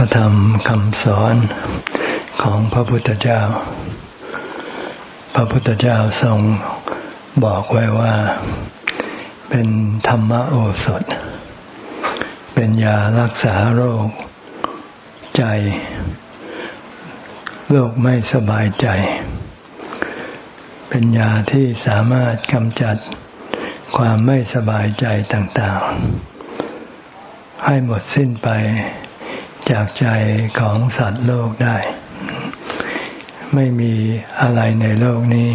ระธรรมคำสอนของพระพุทธเจ้า พระพุทธเจ้าทรงบอกไว้ว่า เป็นธรรมโอสถ เป็นยารักษาโรค ใจ โรคไม่สบายใจ เป็นยาที่สามารถกำจัดความไม่สบายใจต่างๆ ให้หมดสิ้นไป จากใจของสัตว์โลกได้ ไม่มีอะไรในโลกนี้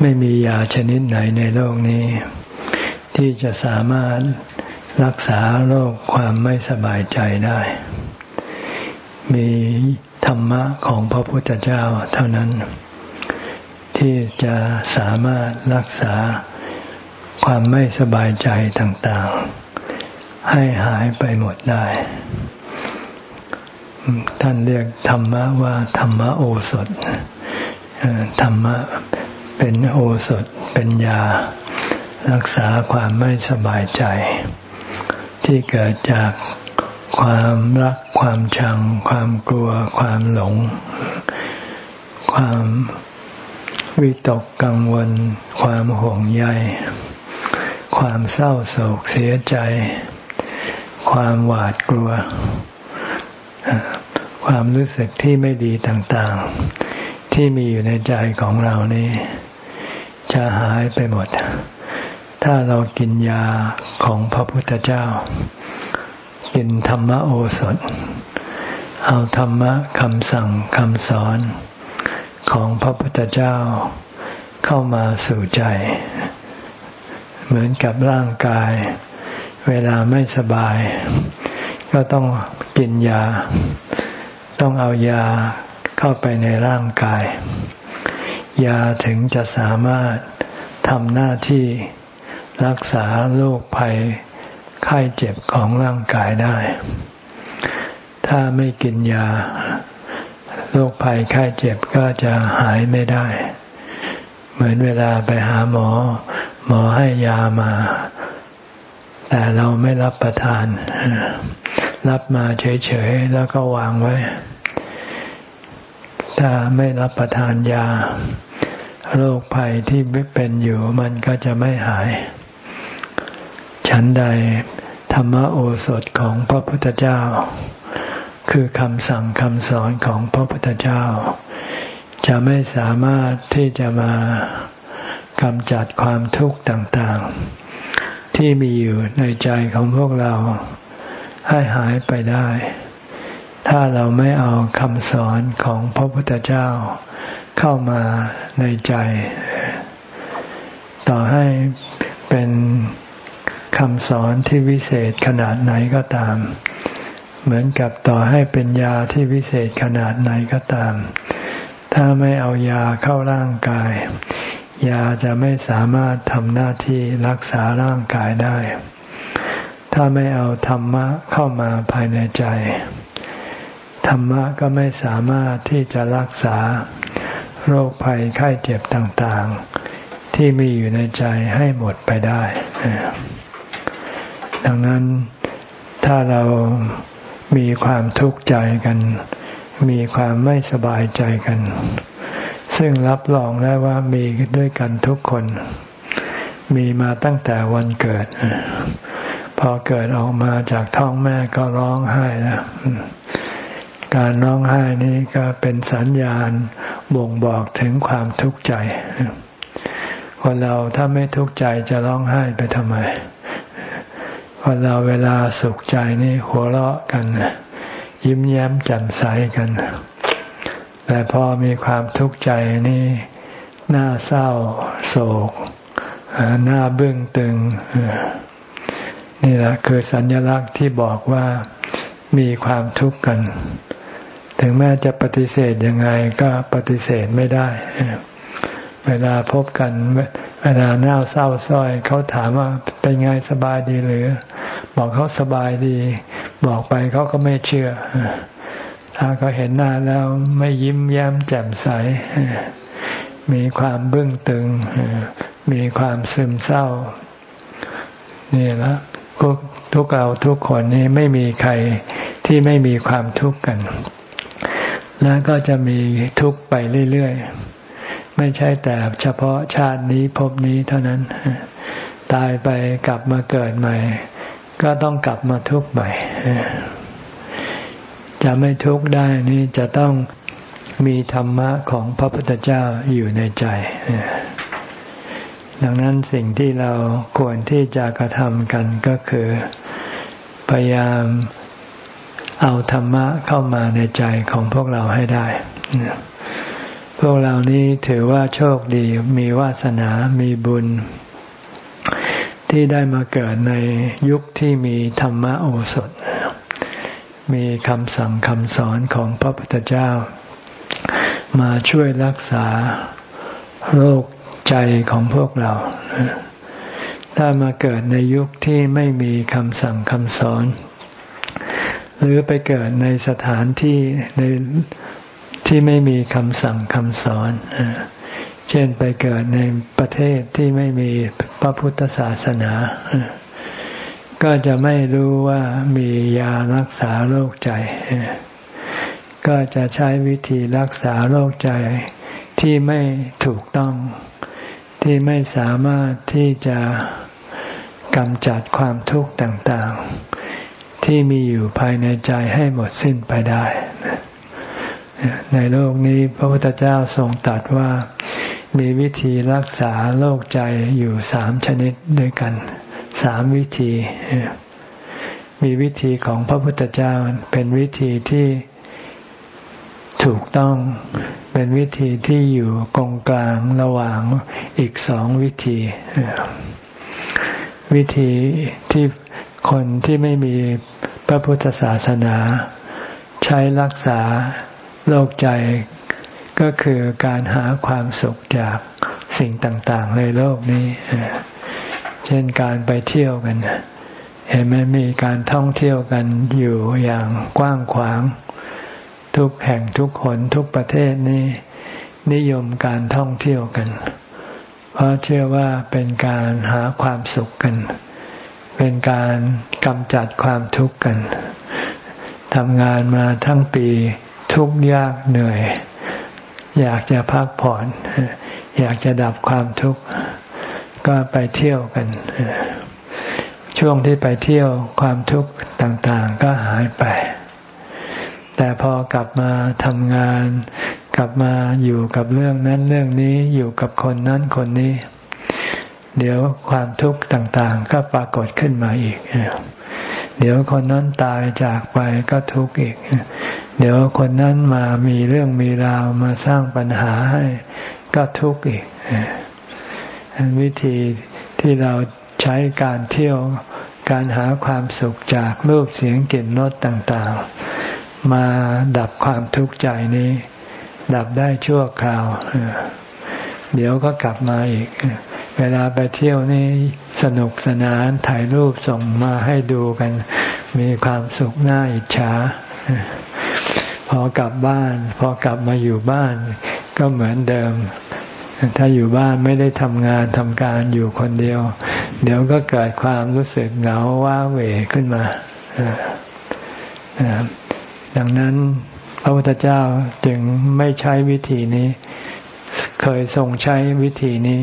ไม่มียาชนิดไหนในโลกนี้ ที่จะสามารถรักษาโรคความไม่สบายใจได้ มีธรรมะของพระพุทธเจ้าเท่านั้น ที่จะสามารถรักษาความไม่สบายใจต่างๆ ให้หายไปหมดได้ ท่านเรียกธรรมะว่า ธรรมโอสถธรรมะเป็นโอสถเป็นยา รักษาความไม่สบายใจ ที่เกิดจากความรักความชัง ความกลัว ความหลง ความวิตกกังวล ความห่วงใย ความเศร้าโศกเสียใจ ความหวาดกลัว ความรู้สึกที่ไม่ดีต่างๆ ที่มีอยู่ในใจของเรานี้ จะหายไปหมด ถ้าเรากินยาของพระพุทธเจ้า กินธรรมโอสถ เอาธรรมะคำสั่งคำสอนของพระพุทธเจ้าเข้ามาสู่ใจ เหมือนกับร่างกาย เวลาไม่สบาย ก็ต้องกินยา ต้องเอายาเข้าไปในร่างกาย ยาถึงจะสามารถทำหน้าที่รักษาโรคภัยไข้เจ็บของร่างกายได้ ถ้าไม่กินยาโรคภัยไข้เจ็บก็จะหายไม่ได้ เหมือนเวลาไปหาหมอ หมอให้ยามา แต่เราไม่รับประทาน รับมาเฉยๆแล้วก็วางไว้ ถ้าไม่รับประทานยา โรคภัยที่เป็นอยู่มันก็จะไม่หาย ฉันใดธรรมโอสถของพระพุทธเจ้า คือคำสั่งคำสอนของพระพุทธเจ้า จะไม่สามารถที่จะมากำจัดความทุกข์ต่างๆ ที่มีอยู่ในใจของพวกเรา ให้หายไปได้ ถ้าเราไม่เอาคำสอนของพระพุทธเจ้าเข้ามาในใจ ต่อให้เป็นคำสอนที่วิเศษขนาดไหนก็ตาม เหมือนกับต่อให้เป็นยาที่วิเศษขนาดไหนก็ตาม ถ้าไม่เอายาเข้าร่างกาย ยาจะไม่สามารถทำหน้าที่รักษาร่างกายได้ ถ้าไม่เอาธรรมะเข้ามาภายในใจ ธรรมะก็ไม่สามารถที่จะรักษาโรคภัยไข้เจ็บต่างๆ ที่มีอยู่ในใจให้หมดไปได้ ดังนั้นถ้าเรามีความทุกข์ใจกัน มีความไม่สบายใจกัน ซึ่งรับรองได้ว่ามีด้วยกันทุกคน มีมาตั้งแต่วันเกิด พอเกิดออกมาจากท้องแม่ก็ร้องไห้แล้วการร้องไห้นี้ก็เป็นสัญญาณบ่งบอกถึงความทุกข์ใจ คนเราถ้าไม่ทุกข์ใจจะร้องไห้ไปทำไม คนเราเวลาสุขใจนี่หัวเราะกัน ยิ้มแย้มแจ่มใสกัน แต่พอมีความทุกข์ใจนี่หน้าเศร้าโศกหน้าเบึ้งตึง นี่แหละคือสัญลักษณ์ที่บอกว่ามีความทุกข์กัน ถึงแม้จะปฏิเสธยังไงก็ปฏิเสธไม่ได้ เวลาพบกันเวลาหน้าเศร้าส้อยเขาถามว่าเป็นไงสบายดีหรือ บอกเขาสบายดี บอกไปเขาก็ไม่เชื่อ ถ้าเขาเห็นหน้าแล้วไม่ยิ้มแย้มแจ่มใส มีความบึ้งตึง มีความซึมเศร้านี่ละ ทุกเราทุกคนนี้ไม่มีใครที่ไม่มีความทุกข์กัน แล้วก็จะมีทุกข์ไปเรื่อยๆ ไม่ใช่แต่เฉพาะชาตินี้ภพนี้เท่านั้น ตายไปกลับมาเกิดใหม่ ก็ต้องกลับมาทุกข์ใหม่ จะไม่ทุกข์ได้นี่จะต้องมีธรรมะของพระพุทธเจ้าอยู่ในใจ ดังนั้นสิ่งที่เราควรที่จะกระทำกันก็คือ พยายามเอาธรรมะเข้ามาในใจของพวกเราให้ได้ พวกเรานี้ถือว่าโชคดีมีวาสนา มีบุญ ที่ได้มาเกิดในยุคที่มีธรรมะโอสถ มีคำสั่งคำสอนของพระพุทธเจ้า มาช่วยรักษา โรคใจของพวกเรา ถ้ามาเกิดในยุคที่ไม่มีคำสั่งคำสอน หรือไปเกิดในสถานที่ในที่ไม่มีคำสั่งคำสอนเช่นไปเกิดในประเทศที่ไม่มีพระพุทธศาสนา ก็จะไม่รู้ว่ามียารักษาโรคใจ ก็จะใช้วิธีรักษาโรคใจ ที่ไม่ถูกต้อง ที่ไม่สามารถที่จะกำจัดความทุกข์ต่างๆ ที่มีอยู่ภายในใจให้หมดสิ้นไปได้ ในโลกนี้พระพุทธเจ้าทรงตรัสว่ามีวิธีรักษาโรคใจอยู่สามชนิดด้วยกัน สามวิธี มีวิธีของพระพุทธเจ้าเป็นวิธีที่ ถูกต้อง เป็นวิธีที่อยู่กงกลางระหว่างอีกสองวิธี วิธีที่คนที่ไม่มีพระพุทธศาสนา ใช้รักษาโรคใจก็คือการหาความสุขจากสิ่งต่างๆในโลกนี้ เช่นการไปเที่ยวกัน เห็นไหมมีการท่องเที่ยวกันอยู่อย่างกว้างขวาง ทุกแห่งทุกคนทุกประเทศนี้ นิยมการท่องเที่ยวกัน เพราะเชื่อว่าเป็นการหาความสุขกัน เป็นการกำจัดความทุกข์กันทำงานมาทั้งปีทุกยากเหนื่อย อยากจะพักผ่อน อยากจะดับความทุกข์ ก็ไปเที่ยวกัน ช่วงที่ไปเที่ยวความทุกข์ต่างๆก็หายไป แต่พอกลับมาทำงาน กลับมาอยู่กับเรื่องนั้นเรื่องนี้อยู่กับคนนั้นคนนี้ เดี๋ยวความทุกข์ต่างๆ ก็ปรากฏขึ้นมาอีก เดี๋ยวคนนั้นตายจากไปก็ทุกข์อีก เดี๋ยวคนนั้นมามีเรื่องมีราวมาสร้างปัญหาให้ก็ทุกข์อีกวิธีที่เราใช้การเที่ยวการหาความสุขจากรูปเสียงกลิ่นรสต่างๆ มาดับความทุกข์ใจนี้ ดับได้ชั่วคราว เดี๋ยวก็กลับมาอีก เวลาไปเที่ยวนี่สนุกสนานถ่ายรูปส่งมาให้ดูกัน มีความสุขน่าอิจฉาพอกลับบ้าน พอกลับมาอยู่บ้าน ก็เหมือนเดิม ถ้าอยู่บ้านไม่ได้ทำงานทำการอยู่คนเดียว เดี๋ยวก็เกิดความรู้สึกเหงาว้าเหวขึ้นมา ดังนั้นพระพุทธเจ้าจึงไม่ใช้วิธีนี้ เคยทรงใช้วิธีนี้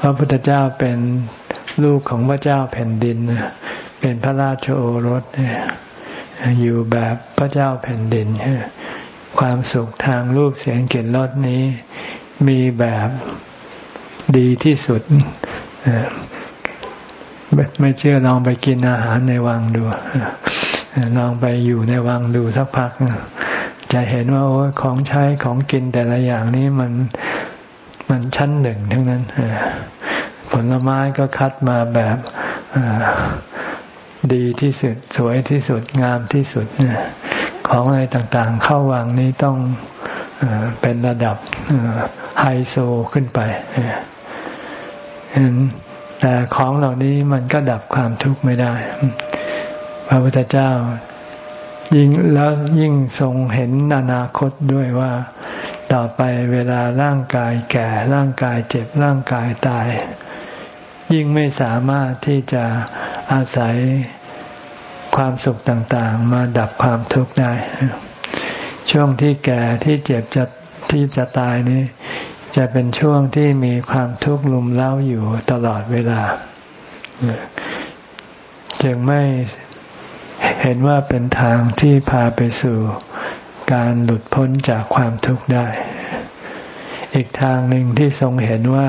พระพุทธเจ้าเป็นลูกของพระเจ้าแผ่นดิน เป็นพระราชโอรสอยู่แบบพระเจ้าแผ่นดิน ความสุขทางรูปเสียงกลิ่นรสนี้มีแบบดีที่สุด ไม่เชื่อลองไปกินอาหารในวังดู ลองไปอยู่ในวังดูสักพัก จะเห็นว่าโอ้ของใช้ของกินแต่ละอย่างนี้มันมันชั้นหนึ่งทั้งนั้นผลไม้ก็คัดมาแบบดีที่สุด สวยที่สุดงามที่สุดของอะไรต่างๆ เข้าวังนี้ต้องเป็นระดับไฮโซขึ้นไปแต่ของเหล่านี้มันก็ดับความทุกข์ไม่ได้ พระพุทธเจ้า ยิ่งแล้วยิ่งทรงเห็นอนาคตด้วยว่า ต่อไปเวลาร่างกายแก่ร่างกายเจ็บร่างกายตาย ยิ่งไม่สามารถที่จะอาศัยความสุขต่างๆ มาดับความทุกข์ได้ ช่วงที่แก่ที่เจ็บจะที่จะตายนี้ จะเป็นช่วงที่มีความทุกข์ลุมเล้าอยู่ตลอดเวลาจึงไม่ เห็นว่าเป็นทางที่พาไปสู่การหลุดพ้นจากความทุกข์ได้ อีกทางหนึ่งที่ทรงเห็นว่า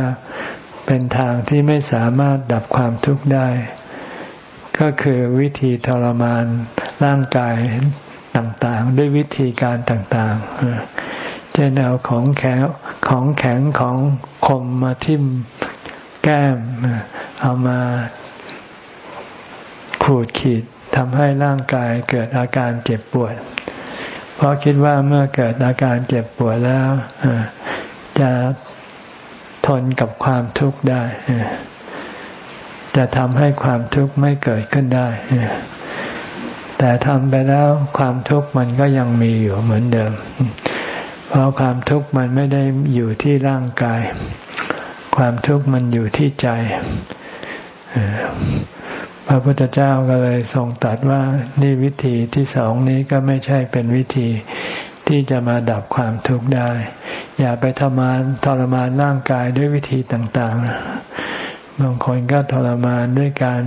เป็นทางที่ไม่สามารถดับความทุกข์ได้ ก็คือวิธีทรมานร่างกายต่างๆ ด้วยวิธีการต่างๆ เช่นเอาของแข็งของแข็งของคมมาทิ่มแก้ม เอามาขูดขีด ทำให้ร่างกายเกิดอาการเจ็บปวด เพราะคิดว่าเมื่อเกิดอาการเจ็บปวดแล้วจะทนกับความทุกข์ได้ จะทำให้ความทุกข์ไม่เกิดขึ้นได้ แต่ทำไปแล้วความทุกข์มันก็ยังมีอยู่เหมือนเดิม เพราะความทุกข์มันไม่ได้อยู่ที่ร่างกาย ความทุกข์มันอยู่ที่ใจ พระพุทธเจ้าก็เลยทรงตัดว่านี่วิธีที่สองนี้ก็ไม่ใช่เป็นวิธีที่จะมาดับความทุกข์ได้ อย่าไปทรมานทรมานร่างกายด้วยวิธีต่างๆ บางคนก็ทรมานด้วยการ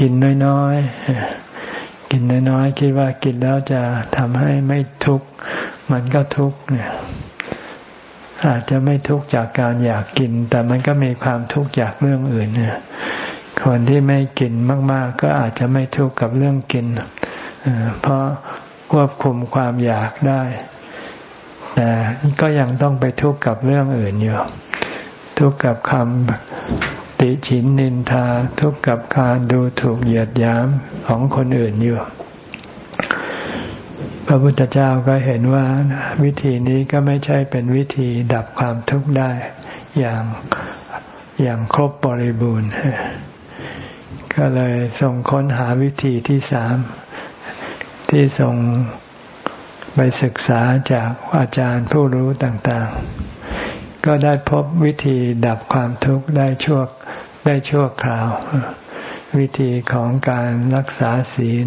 กินน้อยๆ กินน้อยๆ คิดว่ากินแล้วจะทำให้ไม่ทุกข์มันก็ทุกข์เนี่ยอาจจะไม่ทุกข์จากการอยากกิน แต่มันก็มีความทุกข์จากเรื่องอื่นเนี่ย คนที่ไม่กินมาก ๆ ก็อาจจะไม่ทุกข์กับเรื่องกิน เพราะควบคุมความอยากได้ แต่ก็ยังต้องไปทุกข์กับเรื่องอื่นอยู่ทุกข์กับคำติฉินนินทา ทุกข์กับการดูถูกเหยียดหยามของคนอื่นอยู่พระพุทธเจ้าก็เห็นว่าวิธีนี้ก็ไม่ใช่เป็นวิธีดับความทุกข์ได้อย่างอย่างครบบริบูรณ์ ก็เลยส่งค้นหาวิธีที่สาม ที่ส่งไปศึกษาจากอาจารย์ผู้รู้ต่างๆ ก็ได้พบวิธีดับความทุกข์ได้ชั่วได้ชั่วคราว วิธีของการรักษาศีล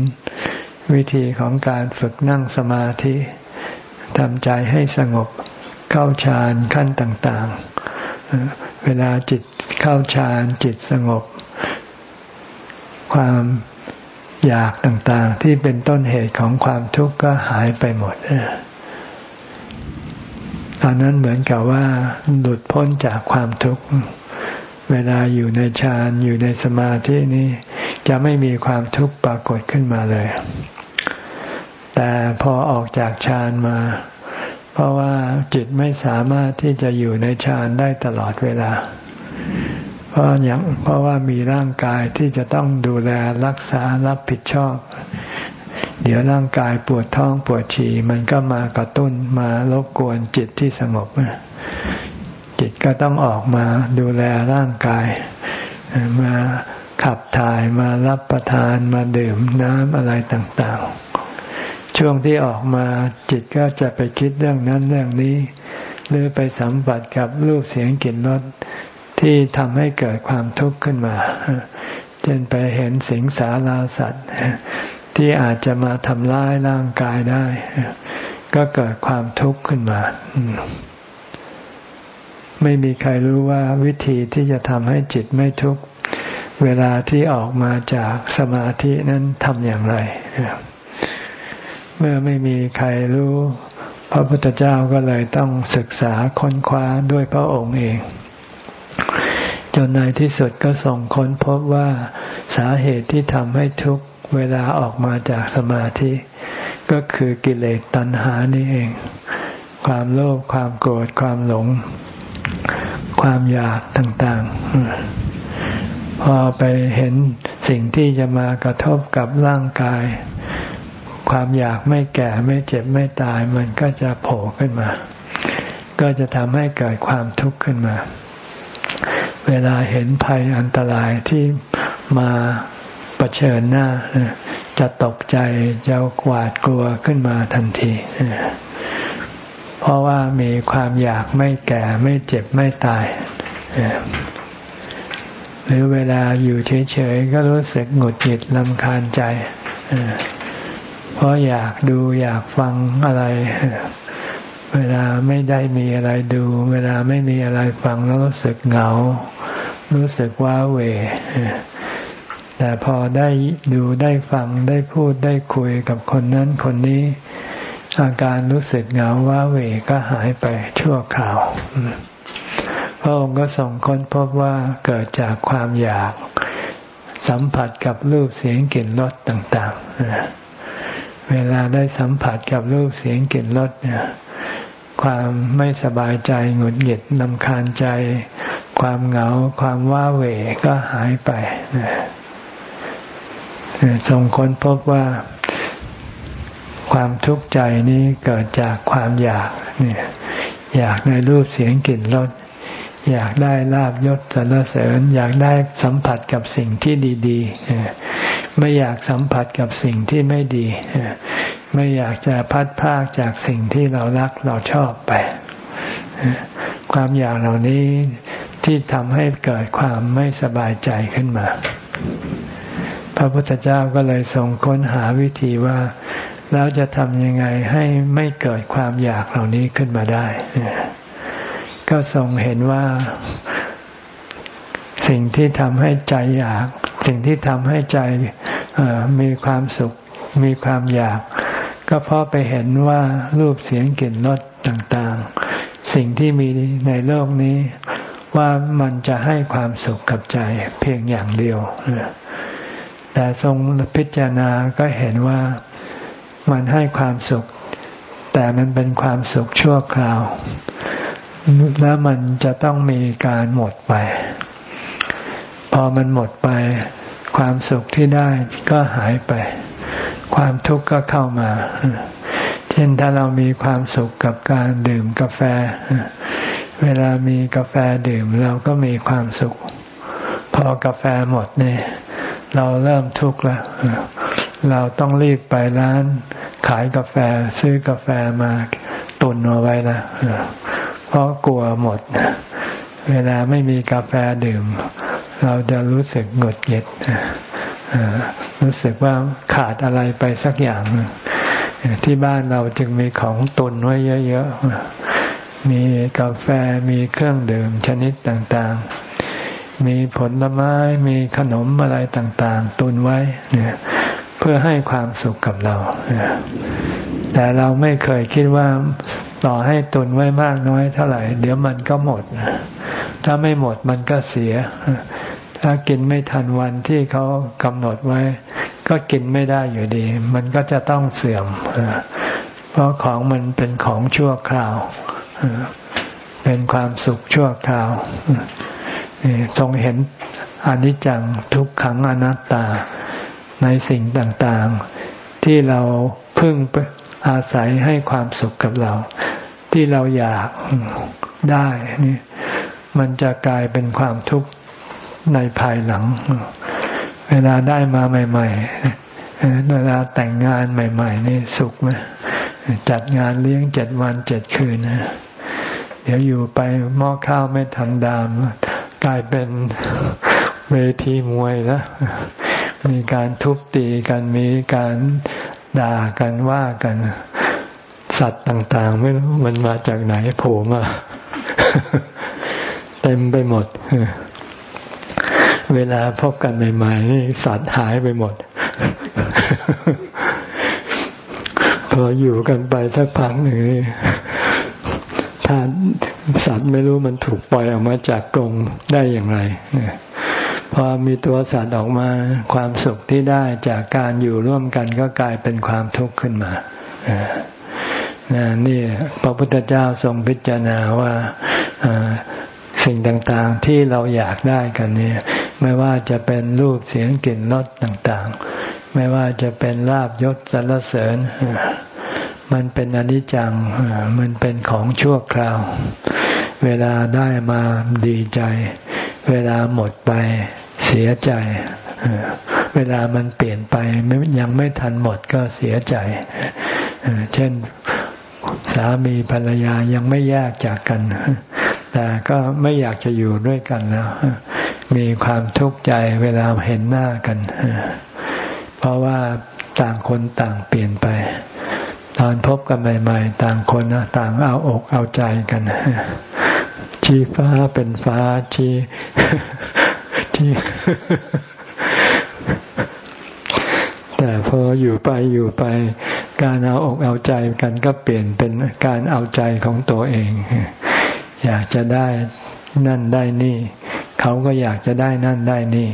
วิธีของการฝึกนั่งสมาธิทำใจให้สงบเข้าฌานขั้นต่างๆ เวลาจิตเข้าฌานจิตสงบ ความอยากต่างๆ ที่เป็นต้นเหตุของความทุกข์ก็หายไปหมดตอนนั้นเหมือนกับว่า หลุดพ้นจากความทุกข์ เวลาอยู่ในฌานอยู่ในสมาธินี้ จะไม่มีความทุกข์ปรากฏขึ้นมาเลย แต่พอออกจากฌานมา เพราะว่าจิตไม่สามารถที่จะอยู่ในฌานได้ตลอดเวลา เพราะอย่างเพราะว่ามีร่างกายที่จะต้องดูแลรักษารับผิดชอบ เดี๋ยวร่างกายปวดท้องปวดฉี่มันก็มากระตุ้นมารบกวนจิตที่สงบจิตก็ต้องออกมาดูแลร่างกาย มาขับถ่ายมารับประทานมาดื่มน้ำอะไรต่างๆ ช่วงที่ออกมาจิตก็จะไปคิดเรื่องนั้นเรื่องนี้ หรือไปสัมผัสกับรูปเสียงกลิ่นรส ที่ทำให้เกิดความทุกข์ขึ้นมา เช่นไปเห็นสิงสาราสัตว์ ที่อาจจะมาทำร้ายร่างกายได้ ก็เกิดความทุกข์ขึ้นมา ไม่มีใครรู้ว่าวิธีที่จะทำให้จิตไม่ทุกข์เวลาที่ออกมาจากสมาธินั้นทำอย่างไร เมื่อไม่มีใครรู้ พระพุทธเจ้าก็เลยต้องศึกษาค้นคว้าด้วยพระองค์เอง จนในที่สุดก็ส่งค้นพบว่าสาเหตุที่ทำให้ทุกเวลาออกมาจากสมาธิ ก็คือกิเลสตัณหานี่เอง ความโลภความโกรธความหลง ความอยากต่างๆ พอไปเห็นสิ่งที่จะมากระทบกับร่างกาย ความอยากไม่แก่ไม่เจ็บไม่ตายมันก็จะโผล่ขึ้นมา ก็จะทำให้เกิดความทุกข์ขึ้นมา เวลาเห็นภัยอันตรายที่มาเชิญหน้า จะตกใจจะหวาดกลัวขึ้นมาทันที เพราะว่ามีความอยากไม่แก่ไม่เจ็บไม่ตาย หรือเวลาอยู่เฉยๆ ก็รู้สึกหงุดหงิดลำคาญใจ เพราะอยากดูอยากฟังอะไร เวลาไม่ได้มีอะไรดู เวลาไม่มีอะไรฟังแล้วรู้สึกเหงา รู้สึกว้าเหวแต่พอได้ดูได้ฟังได้พูดได้คุยกับคนนั้นคนนี้ อาการรู้สึกเหงาว้าเหวก็หายไปชั่วคราวพระองค์ก็ส่งค้นพบว่าเกิดจากความอยากสัมผัสกับรูปเสียงกลิ่นรสต่าง ๆ เวลาได้สัมผัสกับรูปเสียงกลิ่นรสเนี่ย ความไม่สบายใจหงุดหงิดนำคาญใจ ความเหงา ความว้าเหวก็หายไปทรงค้นพบว่าความทุกข์ใจนี้เกิดจากความอยากเนี่ยอยากในรูปเสียงกลิ่นรส อยากได้ลาบยศสรรเสริญ อยากได้สัมผัสกับสิ่งที่ดีๆ ไม่อยากสัมผัสกับสิ่งที่ไม่ดี ไม่อยากจะพัดพากจากสิ่งที่เรารักเราชอบไป ความอยากเหล่านี้ที่ทำให้เกิดความไม่สบายใจขึ้นมา พระพุทธเจ้าก็เลยทรงค้นหาวิธีว่า แล้วจะทำยังไงให้ไม่เกิดความอยากเหล่านี้ขึ้นมาได้ ก็ทรงเห็นว่าสิ่งที่ทำให้ใจอยาก สิ่งที่ทำให้ใจมีความสุข มีความอยาก ก็เพราะไปเห็นว่ารูปเสียงกลิ่นรสต่างๆ สิ่งที่มีในโลกนี้ว่ามันจะให้ความสุขกับใจเพียงอย่างเดียว แต่ทรงพิจารณาก็เห็นว่ามันให้ความสุข แต่มันเป็นความสุขชั่วคราว แล้วมันจะต้องมีการหมดไป พอมันหมดไป ความสุขที่ได้ก็หายไป ความทุกข์ก็เข้ามา เช่นถ้าเรามีความสุขกับการดื่มกาแฟ เวลามีกาแฟดื่มเราก็มีความสุข พอกาแฟหมดเนี่ย เราเริ่มทุกข์แล้วเราต้องรีบไปร้าน ขายกาแฟซื้อกาแฟมาตุนเอาไว้ล้ว เพราะกลัวหมด เวลาไม่มีกาแฟดื่ม เราจะรู้สึกหงดหงิดรู้สึกว่าขาดอะไรไปสักอย่างที่บ้านเราจึงมีของตุนไว้เยอะๆ มีกาแฟมีเครื่องดื่มชนิดต่างๆ มีผลไม้มีขนมอะไรต่างๆ ตุนไว้เนี่ย เพื่อให้ความสุขกับเรา แต่เราไม่เคยคิดว่าต่อให้ตุนไว้มากน้อยเท่าไหร่ เดี๋ยวมันก็หมด ถ้าไม่หมดมันก็เสีย ถ้ากินไม่ทันวันที่เขากำหนดไว้ ก็กินไม่ได้อยู่ดี มันก็จะต้องเสื่อม เพราะของมันเป็นของชั่วคราว เป็นความสุขชั่วคราวทรงเห็นอนิจจังทุกขังอนัตตา ในสิ่งต่างๆ ที่เราพึ่งอาศัยให้ความสุขกับเรา ที่เราอยากได้นี่มันจะกลายเป็นความทุกข์ในภายหลัง เวลาได้มาใหม่ ๆ เวลาแต่งงานใหม่ ๆ นี่สุขไหมจัดงานเลี้ยงเจ็ดวันเจ็ดคืนนะเดี๋ยวอยู่ไปหม้อข้าวไม่ทันดาม กลายเป็นเวทีมวยแล้ว มีการทุบตีกันมีการด่ากันว่ากัน สัตว์ต่างๆ ไม่รู้มันมาจากไหนโผล่มาเต็มไปหมด เวลาพบกันใหม่ๆนี่สัตว์หายไปหมด พออยู่กันไปสักพักหนึ่งนี่ถ้าสัตว์ไม่รู้มันถูกปล่อยออกมาจากกรงได้อย่างไร พอมีตัวสัตว์ออกมา ความสุขที่ได้จากการอยู่ร่วมกันก็กลายเป็นความทุกข์ขึ้นมานี่พระพุทธเจ้าทรงพิจารณาว่าสิ่งต่างๆที่เราอยากได้กันเนี่ย ไม่ว่าจะเป็นรูปเสียงกลิ่นรสต่างๆ ไม่ว่าจะเป็นลาบยศสรรเสริญ มันเป็นอนิจจัง มันเป็นของชั่วคราว เวลาได้มาดีใจ เวลาหมดไปเสียใจ เวลามันเปลี่ยนไปยังไม่ทันหมดก็เสียใจ เช่นสามีภรรยายังไม่แยกจากกัน แต่ก็ไม่อยากจะอยู่ด้วยกันแล้ว มีความทุกข์ใจเวลาเห็นหน้ากัน เพราะว่าต่างคนต่างเปลี่ยนไป ตอนพบกันใหม่ ๆ ต่างคนต่างเอาอกเอาใจกัน ชี้ฟ้าเป็นฟ้าชี้ชี้แต่พออยู่ไปอยู่ไป การเอาอกเอาใจกันก็เปลี่ยนเป็นการเอาใจของตัวเอง อยากจะได้นั่นได้นี่ เขาก็อยากจะได้นั่นได้นี่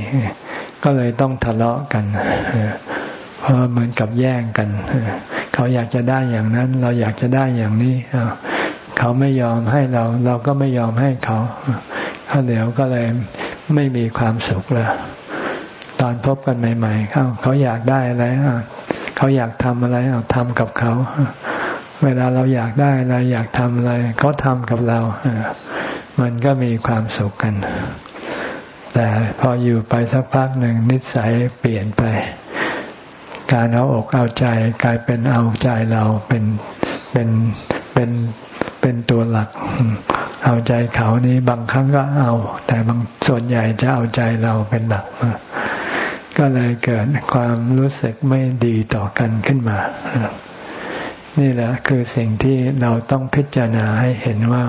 ก็เลยต้องทะเลาะกันเพราะเหมือนกับแย่งกัน เขาอยากจะได้อย่างนั้น เราอยากจะได้อย่างนี้ เขาไม่ยอมให้เรา เราก็ไม่ยอมให้เขาเขาเดี๋ยวก็เลยไม่มีความสุขแล้วตอนพบกันใหม่ๆเขาเขาอยากได้อะไรเขาอยากทำอะไรเอาทำกับเขา เวลาเราอยากได้อะไรอยากทำอะไรเขาทำกับเรามันก็มีความสุขกัน แต่พออยู่ไปสักพักหนึ่งนิสัยเปลี่ยนไป การเอาอกเอาใจกลายเป็นเอาใจเราเป็นเป็นเป็น เป็นตัวหลัก เอาใจเขานี้บางครั้งก็เอา แต่บางส่วนใหญ่จะเอาใจเราเป็นหลัก ก็เลยเกิดความรู้สึกไม่ดีต่อกันขึ้นมา นี่แหละคือสิ่งที่เราต้องพิจารณาให้เห็นว่า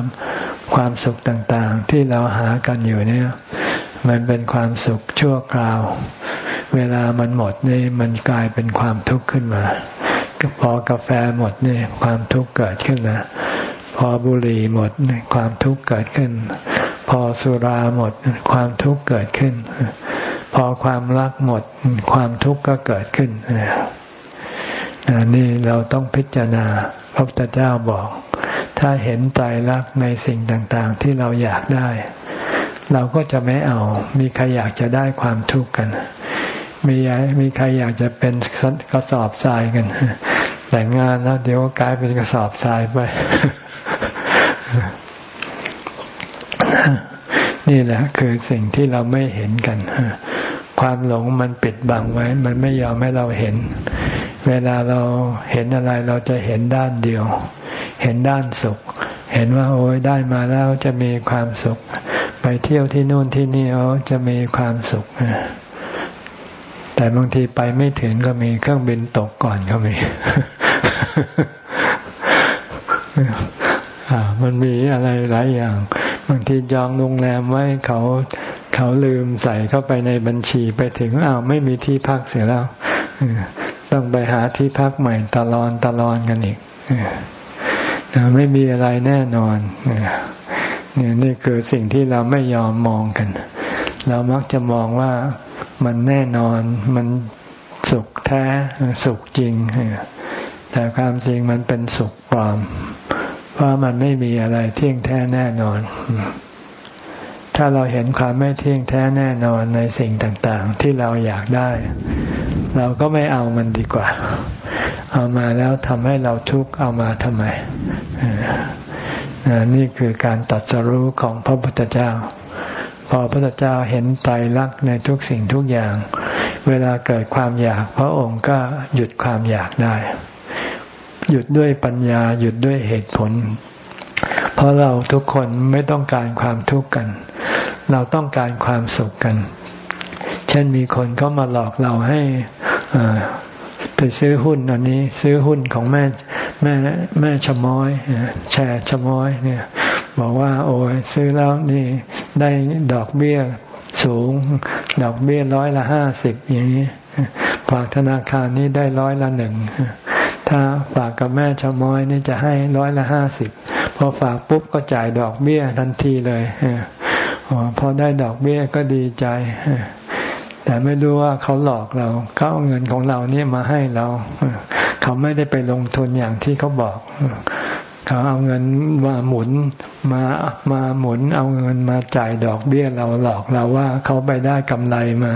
ความสุขต่างๆ ที่เราหากันอยู่เนี่ย มันเป็นความสุขชั่วคราว เวลามันหมดนี่มันกลายเป็นความทุกข์ขึ้นมาพอกาแฟหมดนี่ความทุกข์เกิดขึ้นนะ พอบุหรี่หมดความทุกข์เกิดขึ้น พอสุราหมดความทุกข์เกิดขึ้น พอความรักหมดความทุกข์ก็เกิดขึ้นนี่เราต้องพิจารณาพระพุทธเจ้าบอก ถ้าเห็นใจรักในสิ่งต่างๆ ที่เราอยากได้ เราก็จะไม่เอา มีใครอยากจะได้ความทุกข์กันมีมีใครอยากจะเป็นกระสอบทรายกัน แต่งงานแล้วเดี๋ยวกลายเป็นกระสอบทรายไป นี่แหละคือสิ่งที่เราไม่เห็นกัน ความหลงมันปิดบังไว้ มันไม่ยอมให้เราเห็น เวลาเราเห็นอะไรเราจะเห็นด้านเดียว เห็นด้านสุข เห็นว่าโอ้ยได้มาแล้วจะมีความสุข ไปเที่ยวที่นู่นที่นี่โอ้จะมีความสุข แต่บางทีไปไม่ถึงก็มีเครื่องบินตกก่อนก็มี มันมีอะไรหลายอย่าง บางทีจองโรงแรมไว้เขาเขาลืมใส่เข้าไปในบัญชีไปถึงอ้าวไม่มีที่พักเสียแล้วต้องไปหาที่พักใหม่ตลอนตลอนกันอีกไม่มีอะไรแน่นอนนี่นี่คือสิ่งที่เราไม่ยอมมองกัน เรามักจะมองว่ามันแน่นอนมันสุขแท้สุขจริงแต่ความจริงมันเป็นสุขปลอม เพราะมันไม่มีอะไรเที่ยงแท้แน่นอน ถ้าเราเห็นความไม่เที่ยงแท้แน่นอนในสิ่งต่างๆ ที่เราอยากได้ เราก็ไม่เอามันดีกว่า เอามาแล้วทำให้เราทุกข์เอามาทำไมนี่คือการตัดสรู้ของพระพุทธเจ้า พอพระพุทธเจ้าเห็นไตรลักษณ์ในทุกสิ่งทุกอย่าง เวลาเกิดความอยาก พระองค์ก็หยุดความอยากได้ หยุดด้วยปัญญาหยุดด้วยเหตุผล เพราะเราทุกคนไม่ต้องการความทุกข์กัน เราต้องการความสุขกัน เช่นมีคนก็มาหลอกเราให้ไปซื้อหุ้นอันนี้ ซื้อหุ้นของแม่แม่แม่ชะม้อยแชร์ชะม้อยเนี่ย บอกว่า โอ้ยซื้อแล้วนี่ได้ดอกเบี้ยสูง ดอกเบี้ยร้อยละห้าสิบอย่างนี้ฝากธนาคารนี้ได้ร้อยละหนึ่ง ถ้าฝากกับแม่ชะม้อยนี่จะให้ร้อยละห้าสิบพอฝากปุ๊บก็จ่ายดอกเบี้ยทันทีเลยพอได้ดอกเบี้ยก็ดีใจแต่ไม่รู้ว่าเขาหลอกเราเขาเอาเงินของเราเนี่ยมาให้เราเขาไม่ได้ไปลงทุนอย่างที่เขาบอกเขาเอาเงินมาหมุนมามาหมุน เอาเงินมาจ่ายดอกเบี้ยเราหลอกเราว่าเขาไปได้กำไรมา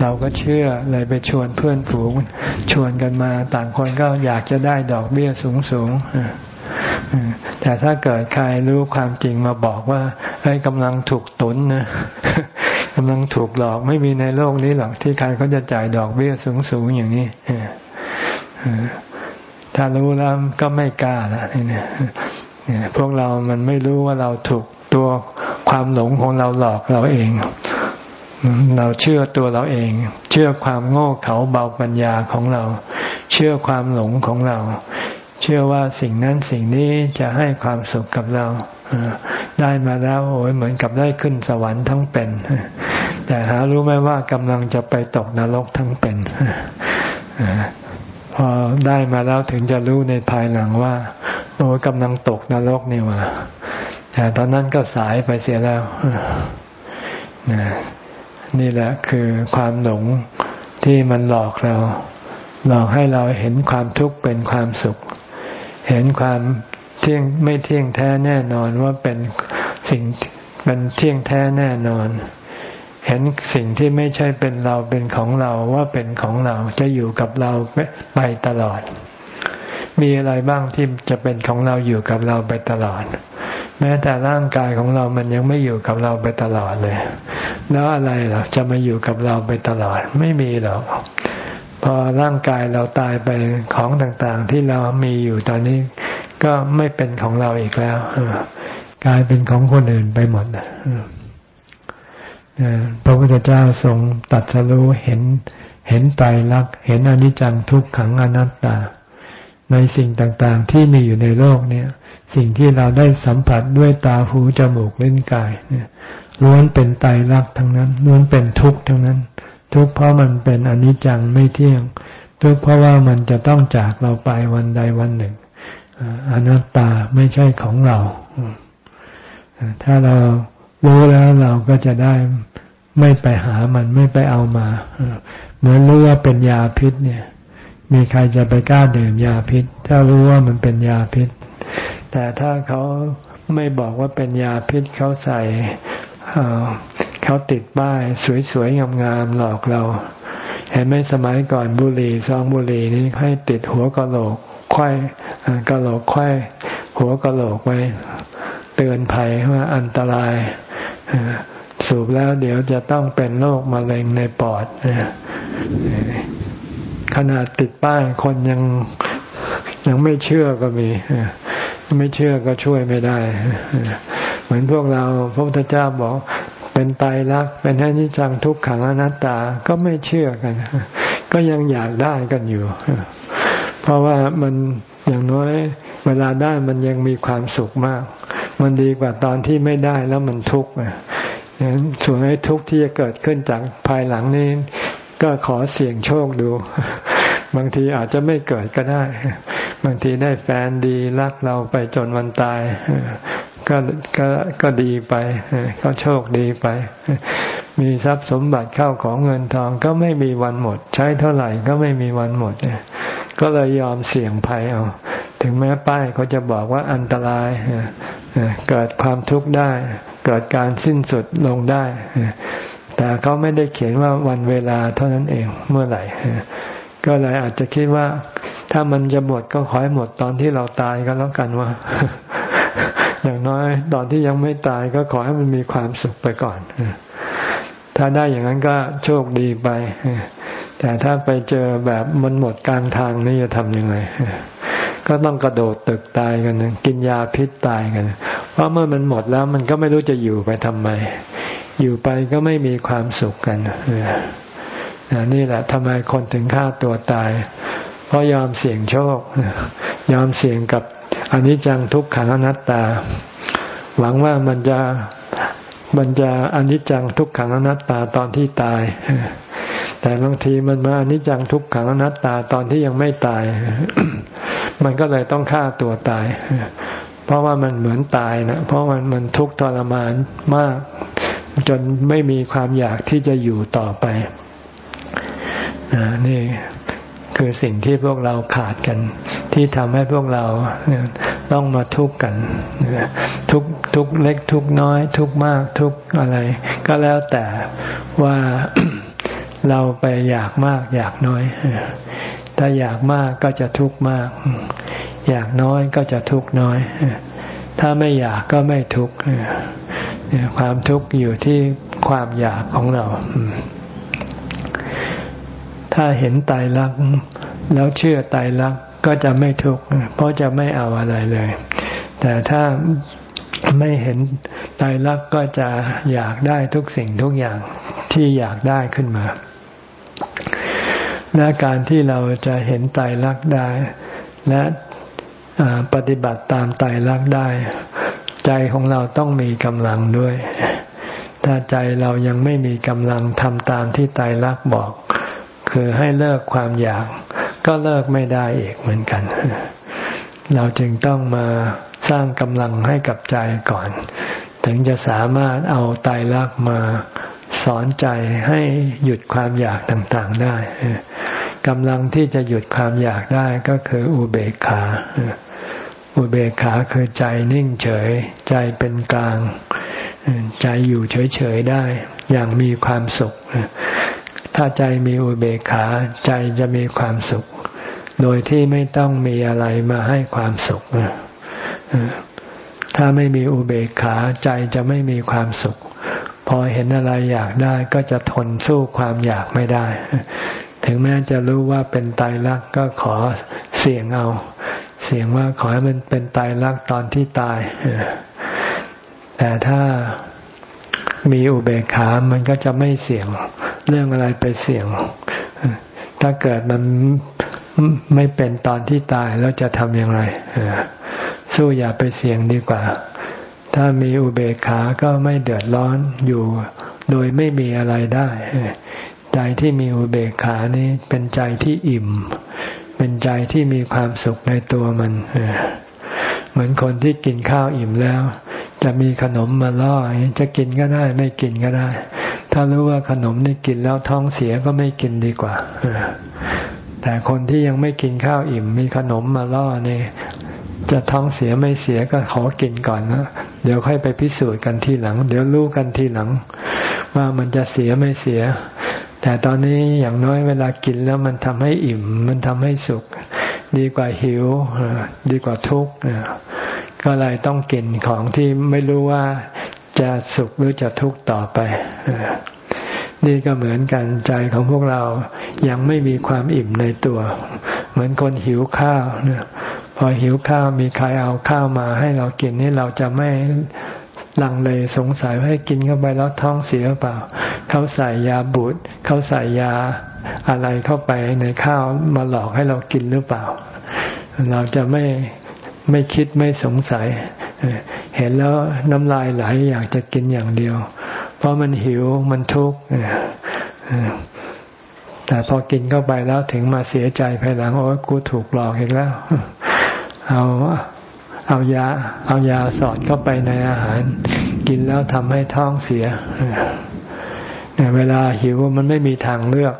เราก็เชื่อเลยไปชวนเพื่อนฝูง ชวนกันมาต่างคนก็อยากจะได้ดอกเบี้ยสูงสูงแต่ถ้าเกิดใครรู้ความจริงมาบอกว่าไอ้กำลังถูกตุนนะกำลังถูกหลอกไม่มีในโลกนี้หรอกที่ใครเขาจะจ่ายดอกเบี้ยสูงๆอย่างนี้ถ้ารู้แล้วก็ไม่กล้าละเนี่ยพวกเรามันไม่รู้ว่าเราถูกตัวความหลงของเราหลอกเราเอง เราเชื่อตัวเราเอง เชื่อความโง่เขลาเบาปัญญาของเรา เชื่อความหลงของเรา เชื่อว่าสิ่งนั้นสิ่งนี้จะให้ความสุขกับเราได้มาแล้วโอ้ยเหมือนกับได้ขึ้นสวรรค์ทั้งเป็น แต่หารู้ไหมว่ากำลังจะไปตกนรกทั้งเป็นพอได้มาแล้วถึงจะรู้ในภายหลังว่าโอ้กำลังตกนรกนี่ว่าแต่ตอนนั้นก็สายไปเสียแล้วนี่ นี่แหละคือความหลงที่มันหลอกเรา หลอกให้เราเห็นความทุกข์เป็นความสุข เห็นความเที่ยงไม่เที่ยงแท้แน่นอนว่าเป็นสิ่งเป็นเที่ยงแท้แน่นอน เห็นสิ่งที่ไม่ใช่เป็นเราเป็นของเราว่าเป็นของเราจะอยู่กับเราไปตลอด มีอะไรบ้างที่จะเป็นของเราอยู่กับเราไปตลอด แม้แต่ร่างกายของเรามันยังไม่อยู่กับเราไปตลอดเลย แล้วอะไรล่ะจะมาอยู่กับเราไปตลอดไม่มีหรอกพอร่างกายเราตายไปของต่างๆ ที่เรามีอยู่ตอนนี้ก็ไม่เป็นของเราอีกแล้วกลายเป็นของคนอื่นไปหมดพระพุทธเจ้าทรงตัดสรู้เห็นเห็นไตรลักษณ์เห็นอนิจจังทุกขังอนัตตา ในสิ่งต่างๆ ที่มีอยู่ในโลกเนี่ย สิ่งที่เราได้สัมผัสด้วยตาหูจมูกเล่นกายเนี่ย ล้วนเป็นไตรลักษณ์ทั้งนั้นล้วนเป็นทุกข์ทั้งนั้น ทุกข์เพราะมันเป็นอนิจจังไม่เที่ยง ทุกข์เพราะว่ามันจะต้องจากเราไปวันใดวันหนึ่งอนัตตาไม่ใช่ของเรา ถ้าเรารู้แล้วเราก็จะได้ไม่ไปหามันไม่ไปเอามา เหมือนรู้ว่าเป็นยาพิษเนี่ย มีใครจะไปกล้าดื่มยาพิษ ถ้ารู้ว่ามันเป็นยาพิษ แต่ถ้าเขาไม่บอกว่าเป็นยาพิษเขาใส่ เขาติดป้ายสวยๆงามๆหลอกเรา เห็นไหมสมัยก่อนบุหรี่ซองบุหรี่นี้ให้ติดหัวกะโหลกควายกะโหลกควายหัวกะโหลกไว้ เตือนภัยว่าอันตรายสูบแล้วเดี๋ยวจะต้องเป็นโรคมะเร็งในปอดขนาดติดป้ายคนยังยังไม่เชื่อก็มี ไม่เชื่อก็ช่วยไม่ได้ เหมือนพวกเราพระพุทธเจ้าบอกเป็นตายรักเป็นให้นิจังทุกขังอนัตตาก็ไม่เชื่อกัน ก็ยังอยากได้กันอยู่ เพราะว่ามันอย่างน้อยเวลาได้มันยังมีความสุขมาก มันดีกว่าตอนที่ไม่ได้แล้วมันทุกข์ส่วนไอ้ทุกข์ที่จะเกิดขึ้นจากภายหลังนี้ ก็ขอเสี่ยงโชคดู บางทีอาจจะไม่เกิดก็ได้ บางทีได้แฟนดีรักเราไปจนวันตาย ก็ก็ก็ดีไป ก็โชคดีไป มีทรัพย์สมบัติเข้าของเงินทองก็ไม่มีวันหมด ใช้เท่าไหร่ก็ไม่มีวันหมดก็เลยยอมเสี่ยงภัยเอา ถึงแม้ป้ายเขาจะบอกว่าอันตรายเกิดความทุกข์ได้ เกิดการสิ้นสุดลงได้ แต่เขาไม่ได้เขียนว่าวันเวลาเท่านั้นเองเมื่อไหร่ก็เลยอาจจะคิดว่า ถ้ามันจะหมดก็ขอให้หมดตอนที่เราตายก็แล้วกันว่า อย่างน้อยตอนที่ยังไม่ตายก็ขอให้มันมีความสุขไปก่อนถ้าได้อย่างนั้นก็โชคดีไป แต่ถ้าไปเจอแบบมันหมดกลางทางนี่จะทำยังไงก็ต้องกระโดดตึกตายกัน กินยาพิษตายกัน เพราะเมื่อมันหมดแล้วมันก็ไม่รู้จะอยู่ไปทำไม อยู่ไปก็ไม่มีความสุขกันนี่แหละทำไมคนถึงฆ่าตัวตาย เพราะยอมเสี่ยงโชค ยอมเสี่ยงกับ อนิจจังทุกขังอนัตตา หวังว่ามันจะมันจะอนิจจังทุกขังอนัตตาตอนที่ตาย แต่บางทีมันมาอนิจจังทุกขังอนัตตาตอนที่ยังไม่ตาย มันก็เลยต้องฆ่าตัวตาย เพราะว่ามันเหมือนตายนะเพราะมันมันทุกข์ทรมานมาก จนไม่มีความอยากที่จะอยู่ต่อไปนี่คือสิ่งที่พวกเราขาดกัน ที่ทำให้พวกเราต้องมาทุกข์กันทุกทุกเล็กทุกน้อย ทุกมากทุกอะไร ก็แล้วแต่ว่าเราไปอยากมากอยากน้อย ถ้าอยากมากก็จะทุกข์มาก อยากน้อยก็จะทุกข์น้อย ถ้าไม่อยากก็ไม่ทุกข์ความทุกข์อยู่ที่ความอยากของเรา ถ้าเห็นตายรักแล้วเชื่อตายรัก ก็จะไม่ทุกข์เพราะจะไม่เอาอะไรเลย แต่ถ้าไม่เห็นตายรักก็จะอยากได้ทุกสิ่งทุกอย่างที่อยากได้ขึ้นมา และการที่เราจะเห็นตายรักได้ และปฏิบัติตามตายรักได้ ใจของเราต้องมีกำลังด้วย ถ้าใจเรายังไม่มีกำลังทำตามที่ตายรักบอก คือให้เลิกความอยาก ก็เลิกไม่ได้อีกเหมือนกัน เราจึงต้องมาสร้างกำลังให้กับใจก่อน ถึงจะสามารถเอาตายรักมาสอนใจให้หยุดความอยากต่างๆได้กำลังที่จะหยุดความอยากได้ก็คืออุเบกขา อุเบกขาคือใจนิ่งเฉย ใจเป็นกลาง ใจอยู่เฉยๆได้ อย่างมีความสุข ถ้าใจมีอุเบกขาใจจะมีความสุข โดยที่ไม่ต้องมีอะไรมาให้ความสุข ถ้าไม่มีอุเบกขาใจจะไม่มีความสุข พอเห็นอะไรอยากได้ก็จะทนสู้ความอยากไม่ได้ ถึงแม้จะรู้ว่าเป็นตายรักก็ขอเสี่ยงเอา เสี่ยงว่าขอให้มันเป็นตายรักตอนที่ตาย แต่ถ้ามีอุเบกขา มันก็จะไม่เสี่ยง เรื่องอะไรไปเสี่ยง ถ้าเกิดมันไม่เป็นตอนที่ตายแล้วจะทำอย่างไรสู้อย่าไปเสี่ยงดีกว่า ถ้ามีอุเบกขาก็ไม่เดือดร้อนอยู่ โดยไม่มีอะไรได้ ใจที่มีอุเบกขานี้เป็นใจที่อิ่ม เป็นใจที่มีความสุขในตัวมันเหมือนคนที่กินข้าวอิ่มแล้ว จะมีขนมมาล่อจะกินก็ได้ ไม่กินก็ได้ ถ้ารู้ว่าขนมนี่กินแล้วท้องเสียก็ไม่กินดีกว่าแต่คนที่ยังไม่กินข้าวอิ่ม มีขนมมาล่อเนี่ยจะท้องเสียไม่เสียก็ขอกินก่อนนะเดี๋ยวค่อยไปพิสูจน์กันทีหลัง เดี๋ยวรู้กันทีหลัง ว่ามันจะเสียไม่เสีย แต่ตอนนี้อย่างน้อยเวลากินแล้วมันทำให้อิ่ม มันทำให้สุข ดีกว่าหิวดีกว่าทุกข์ก็เลยต้องกินของที่ไม่รู้ว่า จะสุขหรือจะทุกข์ต่อไป นี่ก็เหมือนกันใจของพวกเรายังไม่มีความอิ่มในตัว เหมือนคนหิวข้าวเนี่ยพอหิวข้าวมีใครเอาข้าวมาให้เรากินนี่เราจะไม่ลังเลสงสัยให้กินเข้าไปแล้วท้องเสียเปล่า เขาใส่ยาบูดเขาใส่ยาอะไรเข้าไปในข้าวมาหลอกให้เรากินหรือเปล่า เราจะไม่ไม่คิดไม่สงสัย เห็นแล้วน้ำลายไหลอยากจะกินอย่างเดียว เพราะมันหิวมันทุกข์แต่พอกินเข้าไปแล้วถึงมาเสียใจภายหลังโอ้กูถูกหลอกอีกแล้ว เอาเอายา เอายาสอดเข้าไปในอาหาร กินแล้วทำให้ท้องเสียเวลาหิวมันไม่มีทางเลือก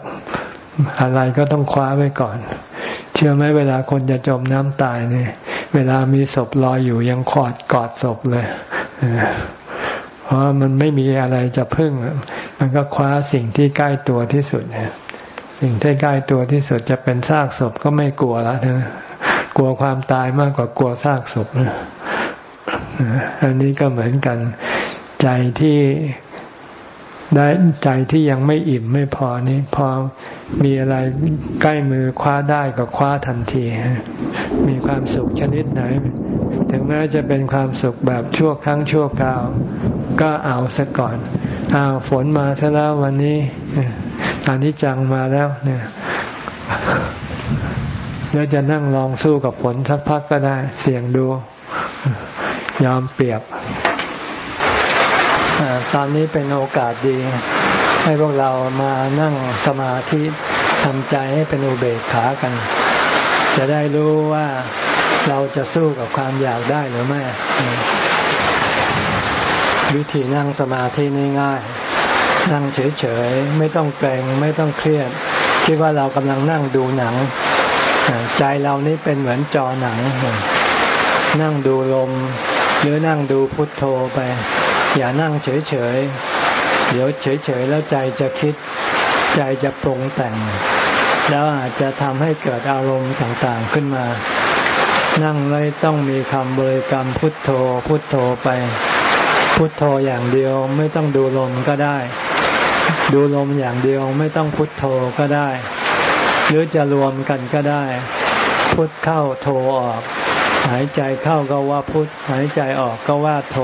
อะไรก็ต้องคว้าไว้ก่อน เชื่อไหมเวลาคนจะจมน้ำตายเนี่ย เวลามีศพลอยอยู่ยังขอดกอดศพเลยเพราะมันไม่มีอะไรจะพึ่ง มันก็คว้าสิ่งที่ใกล้ตัวที่สุดเนี่ยสิ่งที่ใกล้ตัวที่สุดจะเป็นซากศพก็ไม่กลัวแล้วนะกลัวความตายมากกว่ากลัวซากศพอันนี้ก็เหมือนกัน ใจที่ได้ใจที่ยังไม่อิ่มไม่พอนี้พอ มีอะไรใกล้มือคว้าได้ก็คว้าทันที มีความสุขชนิดไหน ถึงแม้จะเป็นความสุขแบบชั่วครั้งชั่วคราว ก็เอาซะก่อนเอาฝนมาซะแล้ววันนี้อันนี้จังมาแล้วเนี่ยแล้วจะนั่งลองสู้กับฝนสักพักก็ได้ เสี่ยงดู ยอมเปียกตอนนี้เป็นโอกาสดี ให้พวกเรามานั่งสมาธิทำใจให้เป็นอุเบกขากัน จะได้รู้ว่าเราจะสู้กับความอยากได้หรือไม่ วิธีนั่งสมาธินี่ง่ายนั่งเฉยๆ ไม่ต้องเกรงไม่ต้องเครียด คิดว่าเรากำลังนั่งดูหนัง ใจเรานี่เป็นเหมือนจอหนัง นั่งดูลม หรือนั่งดูพุทโธไป อย่านั่งเฉยๆ เดี๋ยวเฉยๆแล้วใจจะคิด ใจจะปรุงแต่ง แล้วอาจจะทำให้เกิดอารมณ์ต่างๆขึ้นมา นั่งเลยต้องมีคำบริกรรมพุทโธ พุทโธไป พุทโธอย่างเดียวไม่ต้องดูลมก็ได้ ดูลมอย่างเดียวไม่ต้องพุทโธก็ได้ หรือจะรวมกันก็ได้ พุทเข้าโธออกหายใจเข้าก็ว่าพุทหายใจออกก็ว่าโธ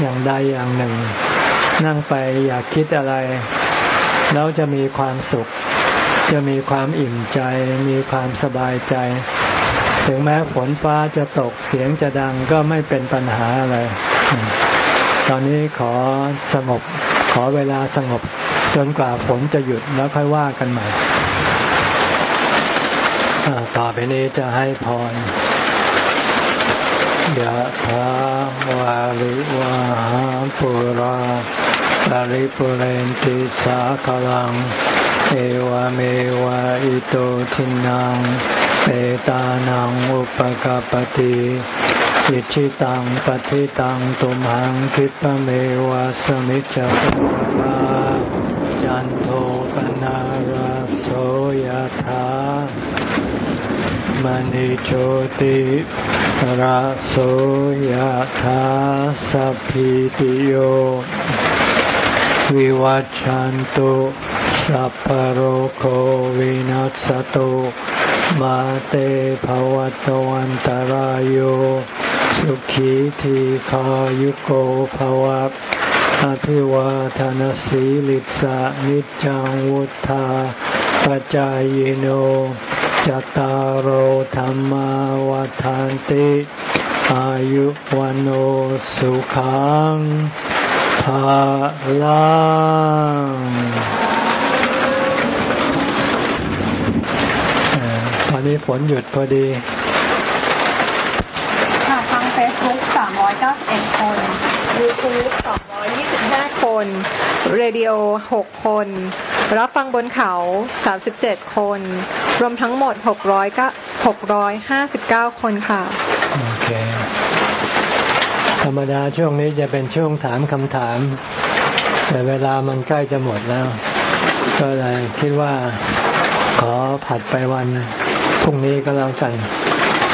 อย่างใดอย่างหนึ่ง นั่งไปอยากคิดอะไร แล้วจะมีความสุข จะมีความอิ่มใจ มีความสบายใจ ถึงแม้ฝนฟ้าจะตกเสียงจะดังก็ไม่เป็นปัญหาอะไร ตอนนี้ขอสงบขอเวลาสงบจนกว่าฝนจะหยุดแล้วค่อยว่ากันใหม่ต่อไปนี้จะให้พร ยะถาวาริวาหาปุราปาริปุเรนติสาคลัง เอวเมวะอิโตทินังเปตานังอุปกาปติอิชิตังปฏิตังตุมหังคิปเมวะสมิจจตุมาจันโทปนาราโสยธา มณิโชติระโสยธาสัพพิติโย วิวัจจันตุสัพพโรโควินัสตุมาเตภวัตวันตารโยสุขีทีขายุโกภวะอภิวาทานสีลิสานิจังวุธา ปจายโนจตารโหธรรมวาทานติอายุวันโอสุขังภาลังตอนนี้ฝนหยุดพอดีค่ะทางเฟซบุ๊ก391 คน ยูทูบ225 คนเรดิโอ6คน รับฟังบนเขา 37 คน รวมทั้งหมด659 คนค่ะ โอเค ธรรมดาช่วงนี้จะเป็นช่วงถามคำถาม แต่เวลามันใกล้จะหมดแล้ว ก็เลยคิดว่าขอผัดไปวันพรุ่งนี้ก็แล้วกัน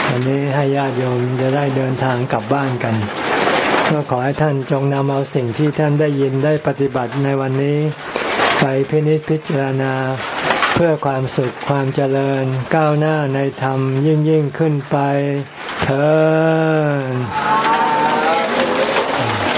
วันนี้ให้ญาติโยมจะได้เดินทางกลับบ้านกัน ก็ขอให้ท่านจงนำเอาสิ่งที่ท่านได้ยินได้ปฏิบัติในวันนี้ ไปพินิจพิจารณา เพื่อความสุขความเจริญก้าวหน้าในธรรมยิ่งยิ่งขึ้นไปเถิด